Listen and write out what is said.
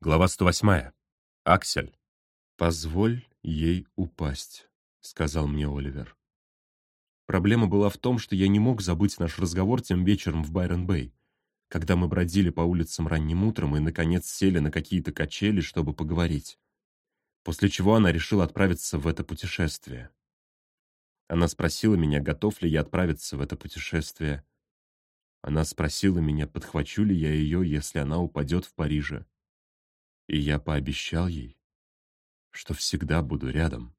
Глава 108. Аксель. «Позволь ей упасть», — сказал мне Оливер. Проблема была в том, что я не мог забыть наш разговор тем вечером в Байрон-Бэй, когда мы бродили по улицам ранним утром и, наконец, сели на какие-то качели, чтобы поговорить. После чего она решила отправиться в это путешествие. Она спросила меня, готов ли я отправиться в это путешествие. Она спросила меня, подхвачу ли я ее, если она упадет в Париже. И я пообещал ей, что всегда буду рядом.